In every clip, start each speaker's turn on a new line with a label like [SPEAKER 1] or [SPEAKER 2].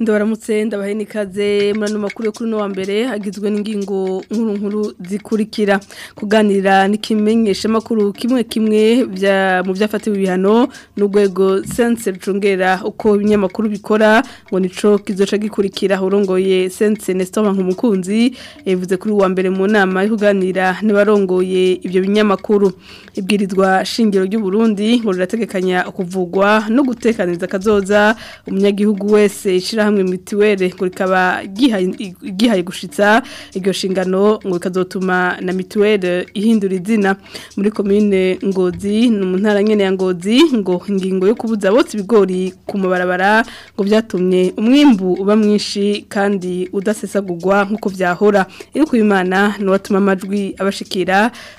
[SPEAKER 1] muramutse ndabahe nikaze murano makuru kuri no wa mbere agizwe n'ingingo nkuru nkuru zikurikira kuganira n'ikimenyesha makuru kimwe kimwe bya mu byafatiwe ibihano n'urwego sense rucungera uko ibinyamakuru bikora ngo nico kizoca gikurikira urongoye sense Nestor nkumukunzi yavuze kuri wa mbere mu nama yo kuganira n'abarongoye ibyo binyamakuru ibwirizwa shingiro ry'u Burundi ngo rirategekanya kuvugwa no gutekaniza kazoza umunyagihugu wese ishira hamwe mituweli ngo rikaba gihaye gushitsa iryo shingano ngo rikazotuma na mituweli ihindura izina muri komine ngozi ni mu ya ngozi ngo ingingo yo kubuza bose ibigori ku mubarabara ngo byatumye umwimbu uba mwinshi kandi udasesagurwa nk'uko byahora iri kubimana ni uwatuma amajwi abashikira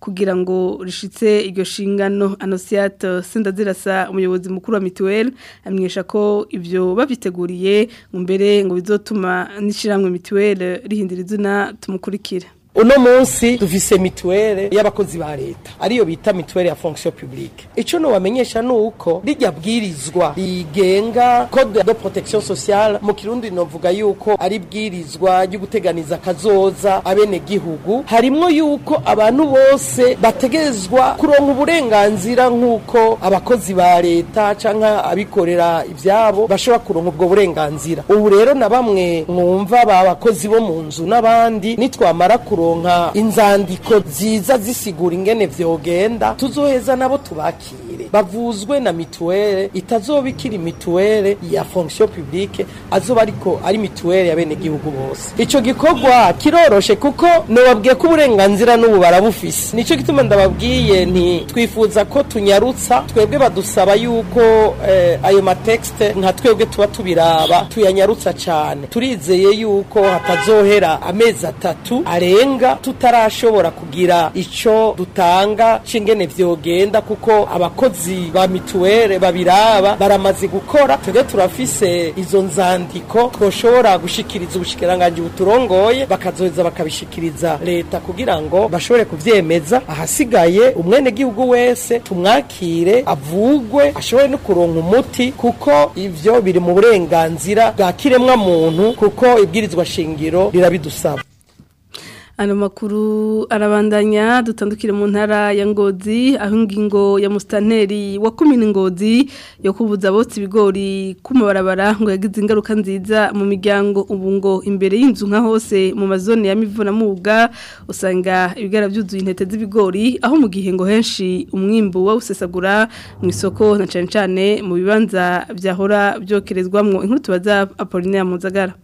[SPEAKER 1] kugira ngo rishitse iryo shingano Anosiate Sendazirasa umuyobozi mukuru wa mituwere amenyesha ko ibyo babiteguriye mu mbere ngo bizotuma n'ishirahamwe mituwere rihindira izina tumukurikira
[SPEAKER 2] uno munsi dufise mituwele y'abakozi ba leta ariyo bita mituwele ya fonction publique ico no wamenyesha nuko rijya bwirizwa rigenga code de protection sociale mu kirundi novuga yuko ari bwirizwa ryo guteganiza kazoza abene gihugu harimwo yuko abantu bose bategezwa kuronka uburenganzira nkuko abakozi ba leta canka abikorera ivyabo bashobora kuronka ubwo burenganzira ubu rero na bamwe mwumva ba bakozi bo mu nzu n'abandi nitwamara kuronka tuzaronka inzandiko ziza zisigura ingene vyogenda tuzoheza nabo tubaki. imbere bavuzwe na mituwele itazoba ikiri mituwele ya fonction publique azoba ariko ari mituwele ya bene gihugu bose icyo gikorwa kiroroshe kuko nubabwiye ko uburenganzira n'ubu barabufise nico gituma ndababwiye nti twifuza ko tunyarutsa twebwe badusaba yuko eh, ayo matexte nka twebwe tuba tubiraba tuyanyarutsa cyane turizeye yuko hatazohera amezi atatu arenga tutarashobora kugira icyo dutanga cingene byogenda kuko abakozi abakozi ba mituwere babiraba baramaze gukora twebwe turafise izo nzandiko twoshobora gushikiriza ubushikiranganje buturongoye bakazoheza bakabishikiriza leta kugira ngo bashobore kuvyemeza ahasigaye umwene gihugu wese tumwakire avugwe ashobore no kuronka umuti kuko ivyo biri mu burenganzira bwa kiremwa muntu kuko ibwirizwa shingiro rirabidusaba
[SPEAKER 1] ano makuru arabandanya dutandukire mu ntara ya ngozi aho ingingo ya Mustaneri wa kumina ingozi yo kubuza bose ibigori kumabarabara ngo yagize ingaruka nziza mu miryango ubu ngo imbere y'inzu nka hose mu mazone ya mivunamuga usanga ibigara byuzuye intete z'ibigori aho mu gihe ngo henshi umwimbo wa usesagura mu isoko na cyane cyane mu bibanza byahora byokerezwamwo inkuru tubaza apolinera muzagara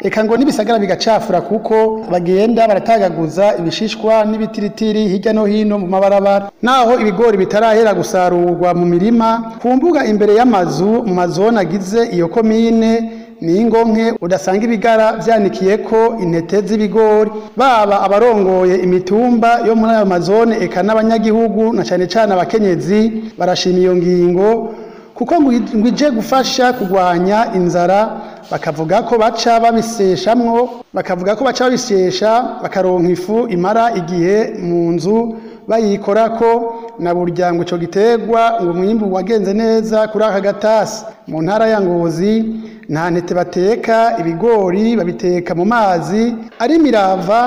[SPEAKER 3] eka ngo n'ibisagara bigacafura kuko bagenda baratagaguza ibishishwa n'ibitiritiri hirya no hino mu mabarabara naho ibigori bitarahera gusarurwa mu mirima ku mbuga imbere y'amazu mu mazone agize iyo komine ni ingonke udasanga ibigara byanikiye ko intete z'ibigori baba abarongoye imitumba yo muri ayo mazone eka n'abanyagihugu na cyane cyane abakenyezi barashima iyo ngingo kuko ngwije gufasha kurwanya inzara bakavuga ko baca babiseshamwo bakavuga ko baca babisesha bakaronka ifu imara igihe mu nzu bayikora ko na buryango icyo giterwa ngo umwimbu wagenze neza kuri aka gatasi mu ntara ya ngozi nta ntete bateka ibigori babiteka mu mazi ari mirava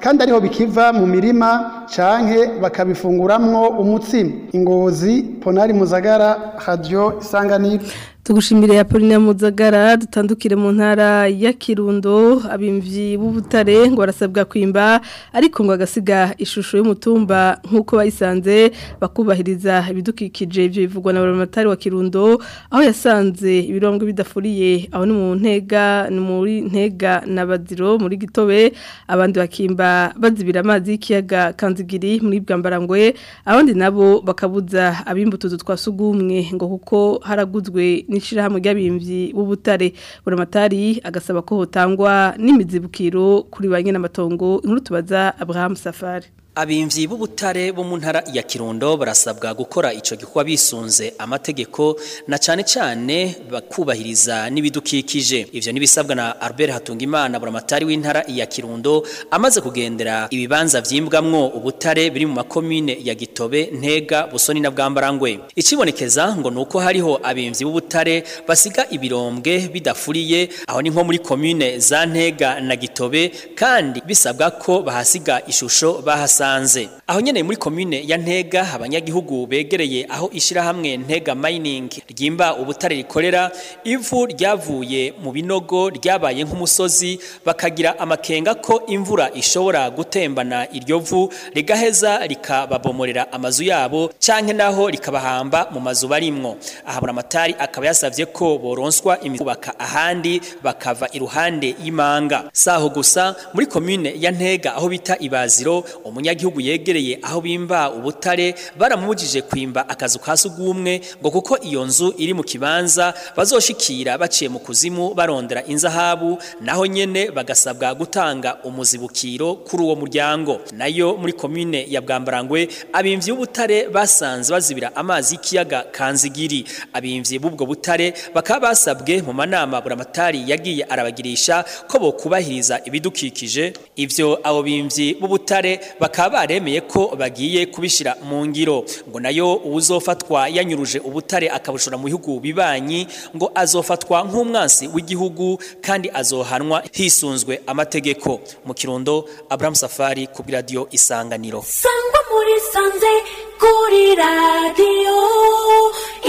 [SPEAKER 3] kandi ariho bikiva mu mirima canke bakabifunguramo umutsima ingozi ponari muzagara radio isanganiro
[SPEAKER 1] tugushimire Polina Muzagara dutandukire mu ntara ya Kirundo abimvyi b'ubutare ngo barasabwa kwimba ariko ngo agasiga ishusho y'umutumba nkuko bayisanze bakubahiriza ibidukikije ibyo bivugwa na baramatari wa Kirundo aho yasanze ibirombe bidafuriye aho ni mu ntega ni muri ntega na baziro muri gitobe abandi bakimba badzibira amazi y'ikiyaga kanzigiri muri bwambarangwe abandi nabo bakabuza abimbutuzo twasugumwe ngo kuko haraguzwe n'ishyirahamwe ry'abimvyi b'ubutare buramatari agasaba ko hotangwa n'imizibukiro kuri ba nyene amatongo inkuru tubaza Abraham Safari
[SPEAKER 4] abimvyi b'ubutare bo mu ntara ya kirundo barasabwa gukora icyo gikuba bisunze amategeko na cyane cyane bakubahiriza n'ibidukikije ibyo nibisabwa na Albert Hatungimana buramatari w'intara ya kirundo amaze kugendera ibibanza vyimbwamwo ubutare biri mu makomine ya Gitobe Ntega Busoni na Bwambarangwe ikibonekeza ngo ni uko hariho abimvyi b'ubutare basiga ibirombwe bidafuriye aho ni nko muri komine za Ntega na Gitobe kandi bisabwa ko bahasiga ishusho bahasa musanze aho nyene muri commune ya ntega abanyagihugu begereye aho ishirahamwe ntega mining ryimba ubutare rikorera ivu ryavuye mu binogo ryabaye nk'umusozi bakagira amakenga ko imvura ishobora gutembana iryo vu rigaheza rikababomorera amazu yabo canke naho rikabahamba mu mazu barimwo ahabura amatari akaba yasavye ko boronswa imibaka ahandi bakava iruhande y'imanga saho gusa muri commune ya ntega aho bita ibaziro umunya umunyagihugu yegereye aho bimba ubutare baramubujije kwimba akazu ka sugumwe ngo kuko iyo nzu iri mu kibanza bazoshikira baciye mu kuzimu barondera inzahabu naho nyene bagasabwa gutanga umuzibukiro kuri uwo muryango nayo muri komine ya bwambarangwe abimvyi b'ubutare basanze bazibira amazi y'ikiyaga kanzigiri abimvyi b'ubwo butare bakaba basabwe mu manama buramatari yagiye arabagirisha ko bokubahiriza ibidukikije ivyo abo bimvyi b'ubutare bakaba bakaba baremeye ko bagiye kubishyira mu ngiro ngo nayo uzofatwa yanyuruje ubutare akabushora mu bihugu bibanyi ngo azofatwa nk'umwansi w'igihugu kandi azohanwa hisunzwe amategeko mu kirundo Abraham Safari ku radiyo isanganiro
[SPEAKER 5] sangwa muri sanze kuri radiyo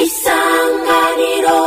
[SPEAKER 5] isanganiro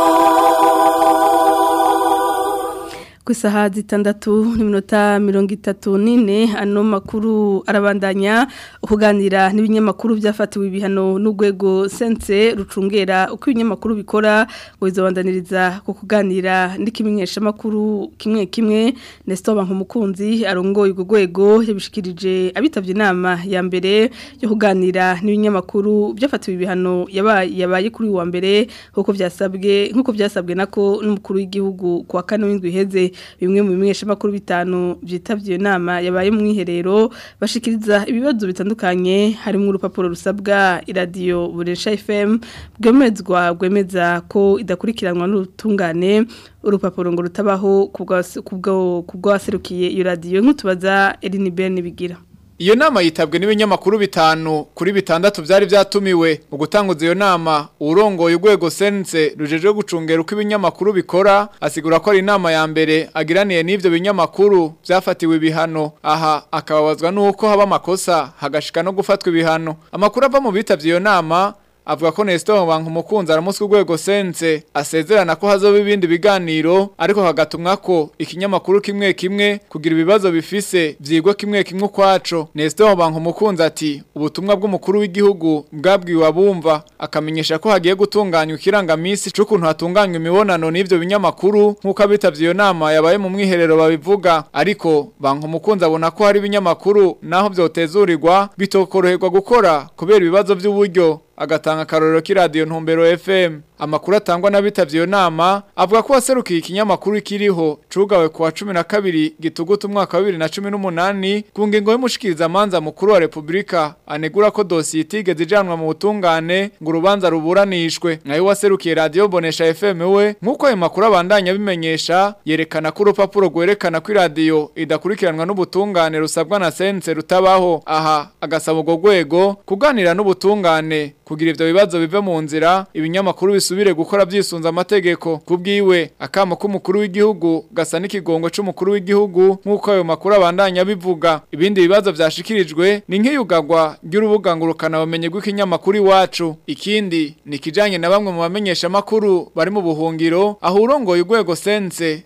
[SPEAKER 1] ku isaha zitandatu n'iminota mirongo itatu n'ine ano makuru arabandanya kuganira n'ibinyamakuru byafatiwe ibihano n'ugwego sense rucungera uko ibinyamakuru bikora ngo bizabandaniriza ku kuganira n'ikimenyeshamakuru kimwe kimwe ndetse nk'umukunzi arongoye urwo rwego yabishikirije abitabye inama ya mbere yo kuganira n'ibinyamakuru byafatiwe ibihano yabaye kuri uwa mbere nk'uko byasabwe nako n'umukuru w'igihugu ku wa kane w'indwi iheze bimwe mu bimenyeshamakuru bitanu byitabye iyo nama yabaye mu iherero bashikiriza ibibazo bitandukanye harimo urupapuro rusabwa iradiyo buresha FM bwemezwa rwemeza ko idakurikiranwa n'urutungane urupapuro ngo rutabaho ku bw'abaserukiye iyo radiyo nk'utubaza Eline Berne bigira
[SPEAKER 6] iyo nama yitabwe n'ibinyamakuru bitanu kuri bitandatu byari byatumiwe mu gutanguza iyo nama urongoye urwego sense rujeje gucungera uko ibinyamakuru bikora asigura ko ari inama ya mbere agiraniye n'ibyo binyamakuru byafatiwe ibihano aha akababazwa n'uko haba amakosa hagashika no gufatwa ibihano amakuru ava mu bitabye iyo nama avuga ko Nestor Banko umukunzi aramuswe urwego sense asezerana ko hazoba ibindi biganiro ariko hagatumwa ko ikinyamakuru kimwe kimwe kugira ibibazo bifise byigwa kimwe kimwe kwaco Nestor Banko umukunzi ati ubutumwa bw'umukuru w'igihugu bwabwiwe abumva akamenyesha ko hagiye gutunganya gutunganywa ikirangamisi c'ukuntu hatunganywa imibonano n'ivyo binyamakuru nk'uko abitavye iyo nama yabaye mu mwiherero babivuga ariko Banko umukunzi abona ko hari ibinyamakuru naho byotezurirwa bitokoroherwa gukora kubera ibibazo by'uburyo agatanga akarorero k'iradiyo ntumbero FM amakuru atangwa n'abitabye iyo nama avuga ko waserukiye ikinyamakuru kiriho cugawe ku wa 12 gitugutu umwaka wa 2018 ku ngingo y'umushikiriza amanza mukuru wa Republika anegura ko dosiye itigeze ijanwa mu butungane ngo rubanza ruburanishwe nayo waserukiye radio Bonesha FM we nkuko ayo makuru abandanya bimenyesha yerekana ko urupapuro gwerekana ko iradiyo idakurikiranwa n'ubutungane rusabwa na sense rutabaho aha agasaba urwo rwego kuganira n'ubutungane kugira ibyo bibazo bive mu nzira ibinyamakuru bisubire gukora byisunze amategeko kubwiwe akamo k'umukuru w'igihugu gasa n'ikigongo cy'umukuru w'igihugu nk'uko ayo makuru abandanya bivuga ibindi bibazo byashikirijwe ni nk'iyugagwa ry'urubuga ngurukanabumenyi rw'ikinyamakuru iwacu ikindi ni ikijyanye na bamwe mu bamenyeshamakuru bari mu buhungiro aho urongoye urwego sense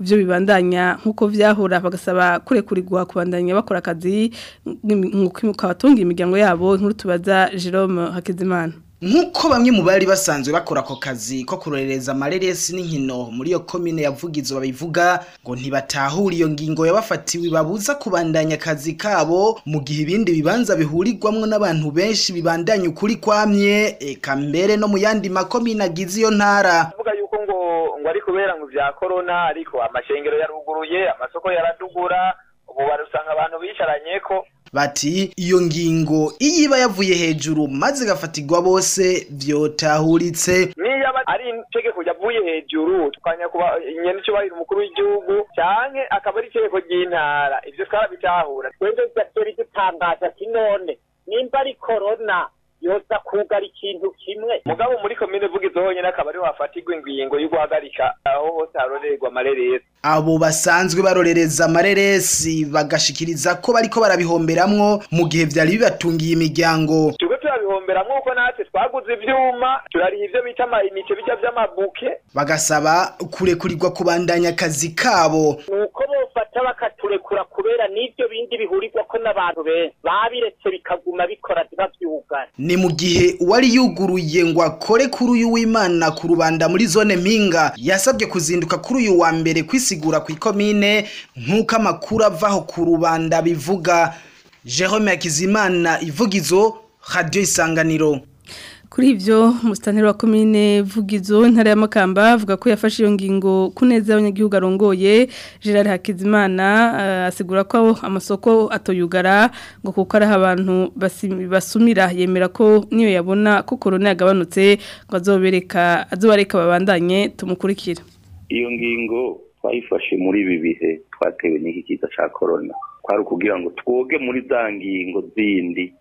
[SPEAKER 1] byo bibandanya nk'uko byahora bagasaba kurekurirwa kubandanya bakora akazi ngo kabatunga imiryango yabo nkuru tubaza Jerome Hakizimana
[SPEAKER 7] nk'uko bamwe mu bari basanzwe bakora ako kazi ko kurorereza amareresi n'inkino muri iyo komine yavugizo babivuga ngo ntibatahura iyo ngingo yabafatiwe babuza kubandanya akazi kabo mu gihe ibindi bibanza bihurirwamwo n'abantu benshi bibandanya ukuri kwamye eka mbere no mu yandi makomine agize iyo ntara
[SPEAKER 8] ngo ari kubera ngo bya korona ariko amashengero yaruguruye amasoko yaradugura ubu barusanga abantu bicaranye ko
[SPEAKER 7] bati iyo ngingo iyo iba yavuye hejuru maze igafatirwa bose
[SPEAKER 8] byotahuritse ari itegeko ryavuye hejuru tukanya kuba inyene cyubahira umukuru w'igihugu canke akaba ari itegeko ry'intara ivyo twarabitahura
[SPEAKER 9] twebwe tutari dutangaza kinone nimba ari korona yoza kugara ikintu kimwe
[SPEAKER 8] mugabo muri komine vugizo honyine akaba ari wafatirwa ingingo yo guhagarika aho hose harorerwa amareresi
[SPEAKER 7] abo basanzwe barorereza amareresi bagashikiriza ko bariko barabihomberamwo mu gihe byari bibatungiye imiryango
[SPEAKER 8] turabihombera nk'uko natwe twaguze ibyuma turariha ibyo bita imico bijya by'amabuke
[SPEAKER 7] bagasaba kurekurirwa kubandanya akazi kabo
[SPEAKER 9] nuko bofata bakaturekura kubera n'ibyo bindi bihurirwa ko n'abantu benshi babiretse bikaguma bikora ntibabyugane
[SPEAKER 7] ni mu gihe uwari yuguruye ngo akore kuri uyu w'imana ku rubanda muri zone mpinga yasabye kuzinduka kuri uyu wa mbere kwisigura ku ikomine nk'uko amakuru avaho ku rubanda bivuga Jerome Akizimana ivugizo radiyo isanganiro
[SPEAKER 1] kuri ibyo umusitaneri wa komine vugizo ya Makamba avuga ko yafashe iyo ngingo ku neza arongoye gerard hakizimana eh, asigura ko amasoko atoyugara ngo kuko ari abantu basumira yemera ko niyo yabona ko Corona yagabanutse ngo azobareka babandanye tumukurikira
[SPEAKER 10] iyo ngingo twayifashe muri ibi bihe twatewe n'iki kiza cya Corona kwari ukugira ngo twoge muri za ngingo zindi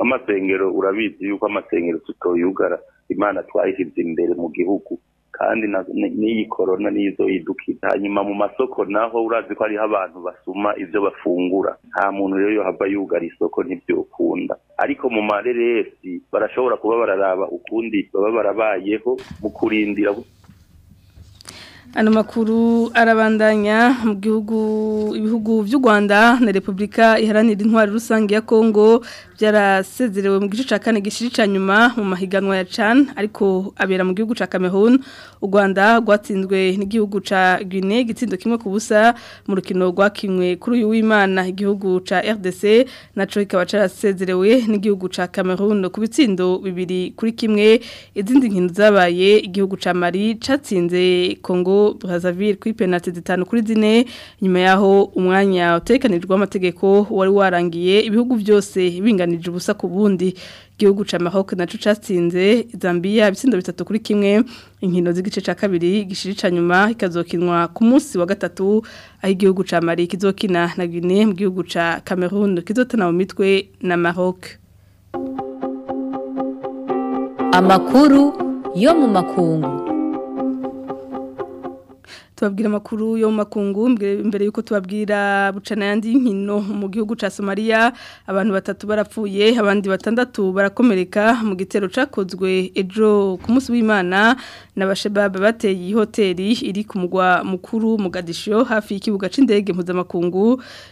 [SPEAKER 10] amasengero urabizi yuko amasengero tutoyugara imana twayishyize imbere mu gihugu kandi n'iyi korona nizo yidukira hanyuma mu masoko naho urazi ko hariho abantu basuma ibyo bafungura nta muntu rero yohava yugara isoko ntibyokunda ariko mu mareresi barashobora kuba bararaba ukundi baba barabayeho mu kurindira
[SPEAKER 1] ano makuru arabandanya mu gihugu ibihugu by'u Rwanda na Republika Iharanira Intwari Rusange ya Kongo byarasezerewe mu gice ca kane gishiricanya nyuma mu mahiganwa ya CHAN ariko abera mu gihugu ca Cameroon u Rwanda gwatsinzwe n'igihugu ca Guinea gitsindo kimwe ku busa mu rukino kimwe kuri uyu w'Imana igihugu ca RDC naco kikaba carasezerewe n'igihugu ca Cameroon ku bitsindo bibiri kuri kimwe izindi nkino zabaye igihugu ca Mali catsinze Kongo Brazzaville kuri penalty zitanu kuri zine nyuma yaho umwanya utekanirwa amategeko wari warangiye ibihugu byose binganije ubusa ku bundi gihugu ca Maroc naco catsinze Zambia bitsindo bitatu kuri kimwe inkino z'igice ca kabiri gishirica nyuma ikazokinwa ku munsi wa gatatu aho igihugu ca Mali kizokina na Guinea mu gihugu ca Cameroon kizotana mu mitwe na Maroc
[SPEAKER 11] Amakuru yo mu makungu
[SPEAKER 1] tubabwira amakuru yo makungu mbere yuko tubabwira bucana yandi nkino mu gihugu ca Somalia abantu batatu barapfuye abandi batandatu barakomereka mu gitero cakozwe ejo ku munsi w'Imana n'abashebab bateye hoteli iri ku mugwa mukuru Mogadisho hafi y'ikibuga c'indege mpuzamakungu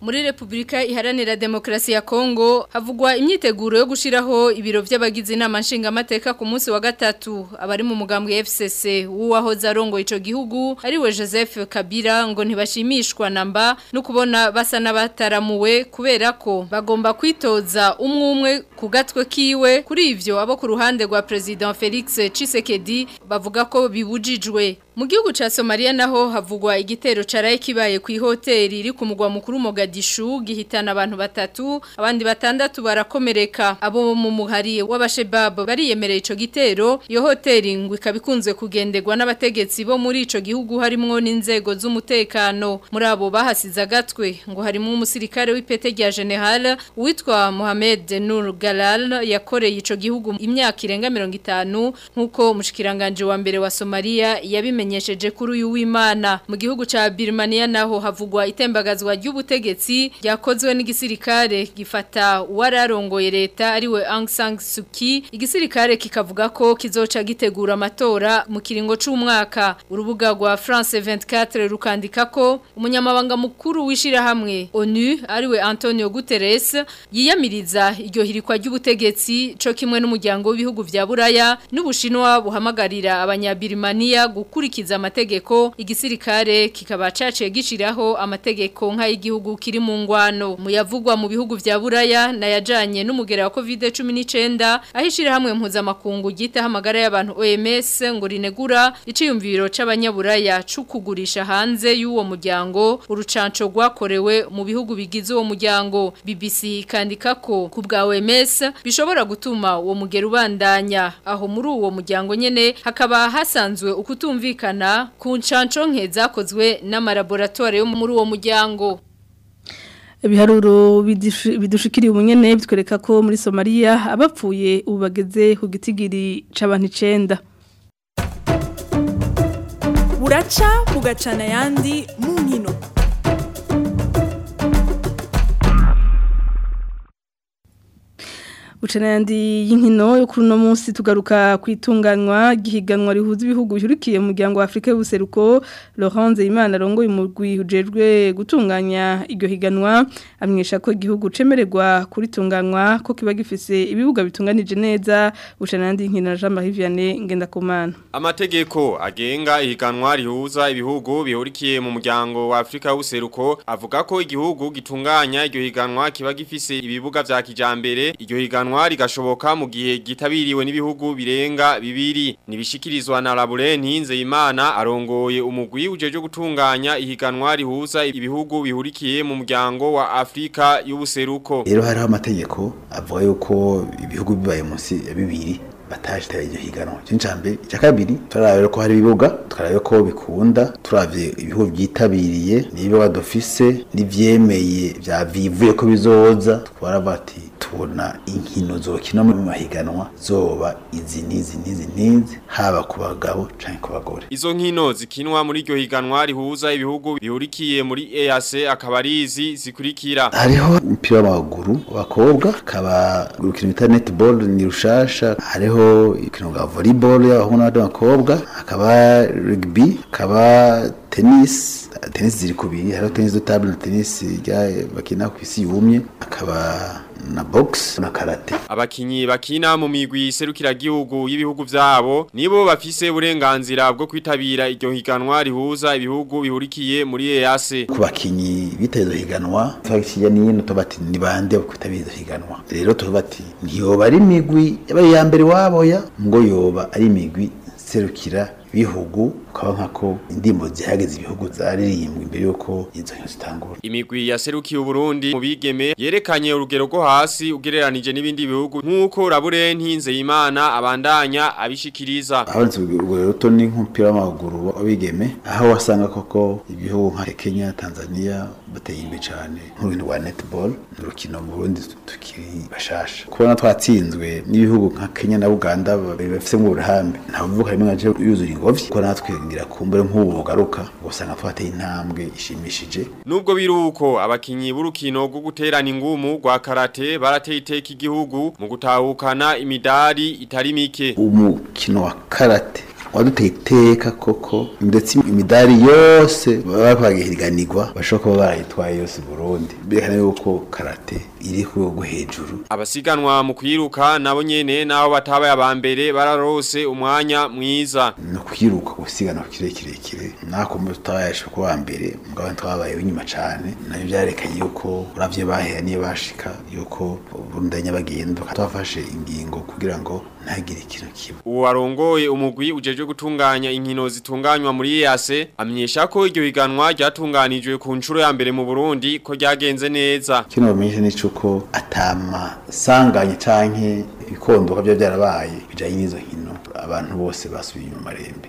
[SPEAKER 1] muri
[SPEAKER 12] Repubulika Iharanira Demokrasi ya Kongo havugwa imyiteguro yo gushiraho ibiro by'abagize inama nshingamateka ku munsi wa gatatu abari mu mugambwe FCC uwahoza arongo ico gihugu ari we Joseph Kabila ngo ntibashimishwa namba no kubona basa n'abataramuwe kubera ko bagomba kwitoza umwe umwe ku gatwe kiwe kuri ivyo abo ku ruhande rwa President Felix Tshisekedi bavuga ko bibujijwe mu gihugu cya somaliya naho havugwa igitero caraye kibaye ku ihoteli iri kumugwa mukuru Mogadishu gihitana abantu batatu abandi batandatu barakomereka abo mu muhari w'abashebab bariyemereye ico gitero iyo hoteli ngo ikabikunze kugendegwa n'abategetsi bo muri ico gihugu harimo n'inzego z'umutekano muri abo bahasize agatwe ngo harimo umusirikare w'ipete rya general witwa Mohamed Nur Galal yakoreye ico gihugu imyaka irenga 50 nkuko umushikiranganje wa mbere wa Somalia yabimenye yabimenyesheje kuri uyu w'Imana mu gihugu ca Birmania naho havugwa itembagazwa ry'ubutegetsi ryakozwe n'igisirikare gifata wararongoye leta ariwe Aung San Suu Kyi igisirikare kikavuga ko kizoca gitegura amatora mu kiringo cyumwaka urubuga rwa France 24 rukandika ko umunyamabanga mukuru w'ishirahamwe ONU ariwe Antonio Guterres yiyamiriza iryo hirikwa ry'ubutegetsi cyo kimwe n'umuryango w'ibihugu vya Buraya n'ubushinwa buhamagarira abanyabirmania gukurikira gukurikiza amategeko igisirikare kikaba caciye gishiraho amategeko nka y'igihugu kiri mu ngwano muyavugwa mu bihugu vya Buraya na yajanye n'umugera wa COVID-19 ahishira hamwe mpuza makungu gita hamagara y'abantu OMS ngo rinegura iciyumviro c'abanyaburaya cukugurisha hanze y'uwo muryango urucanco gwakorewe mu bihugu bigize uwo muryango BBC ikandika ko ku OMS bishobora gutuma uwo mugera ubandanya aho muri uwo muryango nyene hakaba hasanzwe ukutumvikana yerekana ku nshansho nke zakozwe n'amalaboratwari yo muri uwo muryango
[SPEAKER 1] ibiharuro bidushikiriye ubunyene bitwereka ko muri Somalia abapfuye ubu ku gitigiri cy'abantu icyenda
[SPEAKER 13] buraca bugacana yandi mu nkino
[SPEAKER 1] gucana y'inkino yo kuri uno munsi tugaruka ku gihiganwa rihuza ibihugu bihurikiye mu muryango wa Afrika y'ubuseruko Laurent Imana rongoye umugwi ujejwe gutunganya iryo higanwa amwesha ko igihugu cemererwa kuritunganywa ko kiba gifise ibibuga bitunganije neza gucana y'inkino Jean Marie Vianney Ngendakumana
[SPEAKER 14] Amategeko agenga ihiganwa rihuza ibihugu bihurikiye mu muryango wa Afrika y'ubuseruko avuga ko igihugu gitunganya iryo higanwa kiba gifise ibibuga vya kijambere iryo higanwa ipiganwa rigashoboka mu gihe gitabiriwe n'ibihugu birenga bibiri nibishikirizwa na Labure imana arongoye umugwi ujeje gutunganya ihiganwa rihuza ibihugu bihurikiye mu muryango wa Afrika y'ubuseruko
[SPEAKER 15] rero hariho amategeko avuga yuko ibihugu bibaye munsi ya bibiri batashitera iryo higanwa cy'incambe icya kabiri ko hari ibibuga tukarabira ko bikunda turavye ibihugu byitabiriye n'ibibuga dufise n'ivyemeye vivuye ko bizoza twara tubona inkino zokina mu mahiganwa zoba izi n'izi n'izi n'izi haba ku bagabo cyangwa ku bagore
[SPEAKER 14] izo nkino zikinwa muri iryo higanwa rihuza ibihugu bihurikiye muri EAC akaba ari izi zikurikira
[SPEAKER 15] hariho umupira w'amaguru w'abakobwa akaba gukina bita netball ni rushasha hariho ikino bwa volleyball y'abahungu n'abakobwa hakaba rugby hakaba tenisi tenisi ziri kubiri hariho tenisi do table na tenisi bakina ku isi yumye akaba na box na karate
[SPEAKER 14] abakinyi bakina mu migwi serukira gihugu y'ibihugu vyabo nibo bafise uburenganzira bwo kwitabira iryo higanwa rihuza ibihugu bihurikiye muri EAC
[SPEAKER 15] ku bakinyi bitayizo higanwa twagisije n'ino tubati ni bande kwitabira higanwa rero tubati ntiyo bari migwi yabaye ya mbere wabo ngo yoba ari migwi serukira bihugu ukaba nkako indirimbo zihageze ibihugu zaririmbwa imbere y'uko izo nkino zitangura
[SPEAKER 14] imigwi yaserukiye uburundi mu bigeme yerekanye urugero rwo hasi ugereranije n'ibindi bihugu nk'uko rabure ntinzeyimana abandanya abishikiriza
[SPEAKER 15] habonetse urugero ruto ni nk'umupira w'amaguru w'abigeme aho wasanga koko ibihugu nka kenya tanzania bateye imbere cyane nk'urukino rwa netball ni urukino mu burundi tukiri bashasha kubona twatsinzwe n'ibihugu nka kenya na uganda babifite mu burambe ntavuga harimo nka yuzura ingobyi kuko natwe bakambwira kumbure nk'ubu bugaruka usanga mfateye intambwe ishimishije
[SPEAKER 14] nubwo biruko abakinyi b'urukino rwo guterana ingumu rwa karate barateye iteka igihugu mu gutahukana imidari itari mike
[SPEAKER 15] umukino wa karate waduteye iteka koko ndetse imidari yose baba bagahiganirwa bashobora kuba barayitwaye yose Burundi berekana yuko karate iri ku rwego hejuru
[SPEAKER 14] abasiganwa mu kwiruka nabo nyine naho batabaye mbere bararose umwanya mwiza
[SPEAKER 15] no kwiruka gusigana ku kirekire nako mu tutayashe kuba mbere mugabo twabaye inyuma cyane nayo byarekanye yuko uravye bahera niyo bashika yuko burundanya bagenda twafashe ingingo kugira ngo ntagire ikintu kimwe
[SPEAKER 14] uwo umugwi ujeje gutunganya inkino zitunganywa muri yase amenyesha ko iryo higanwa ryatunganijwe ku nshuro ya mbere mu Burundi ko ryagenze neza
[SPEAKER 15] kino bamenyesha ni cuko atamasanganye canke ibikondoka byo byarabaye bijyanye n'izo hino abantu bose basubiye mu marembe